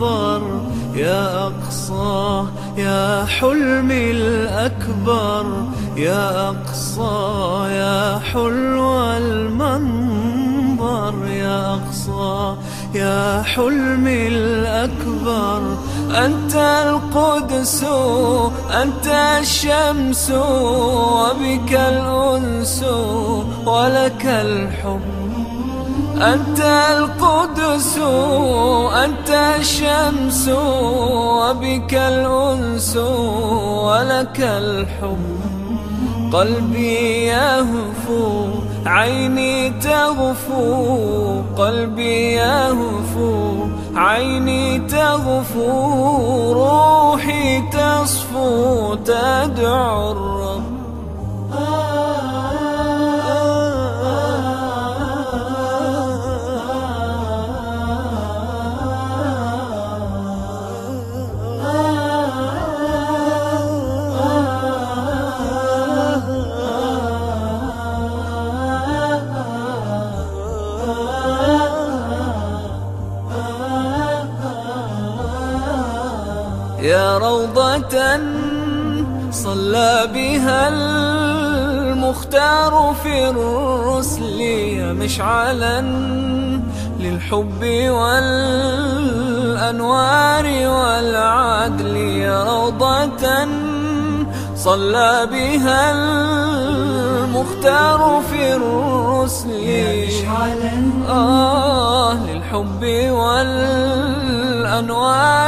حلو المنظر يا أقصى يا حلمي الأكبر يا أقصى يا حلو المنظر يا أقصى يا حلمي الأكبر. أنت القدس أنت الشمس وبك الأنس ولك الحب. أنت القدس أنت الشمس وبك الأنس ولك الحب قلبي يهفو عيني تغفو قلبي يهفو عيني تغفو روحي تصفو يا روضة صلى بها المختار في الرسل يا مشعلا للحب والأنوار والعدل يا روضة صلى بها المختار في الرسل. آه للحب والأنوار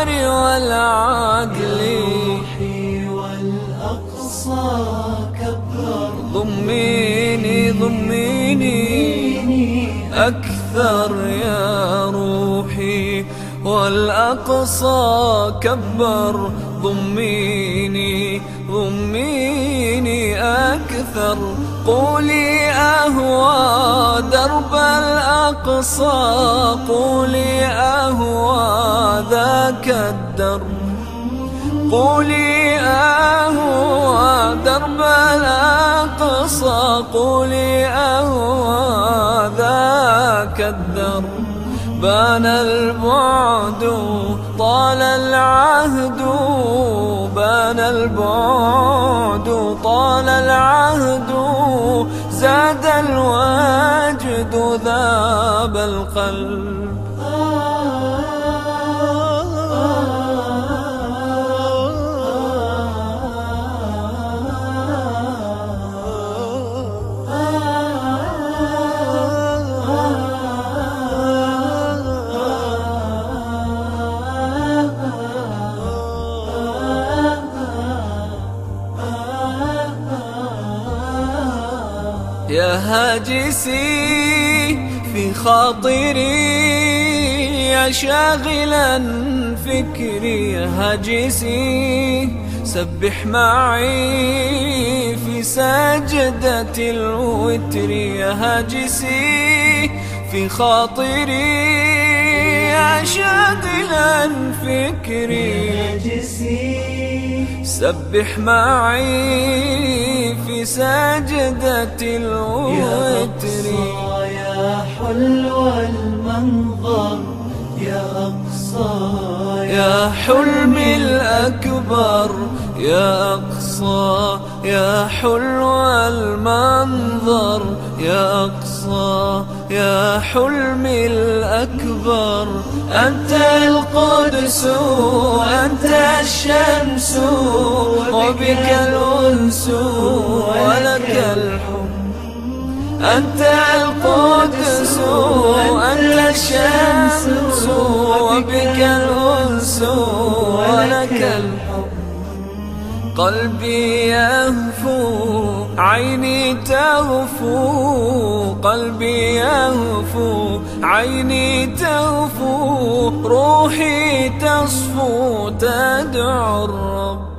والعدل. روحي والأقصى كبر ضميني ضميني أكثر يا روحي. والأقصى كبر ضميني ضميني أكثر. قولي أهوى درب الأقصى. قولي أهوى ذاك الدرب قولي أهوى درب الأقصى. قولي أهوى ذاك الدرب بان البعد طال العهد بان البعد طال العهد زاد الوجد ذاب القلب. يا هاجسي في خاطري يا شاغلا فكري يا هاجسي سبح معي في سجدة الوتر يا هاجسي في خاطري. يا شاغلا فكري سبح معي في سجدة الوتر. يا حلو يا أقصى يا حلمي الأكبر يا أقصى يا حلو المنظر يا أقصى يا حلمي الأكبر. أنت القدس أنت الشمس وبك الأنس ولك الحب أنت القدس أنت الشمس ولك الحب. قلبي يهفو عيني تغفو. قلبي يهفو عيني تغفو. روحي تصفو تدعو الرب.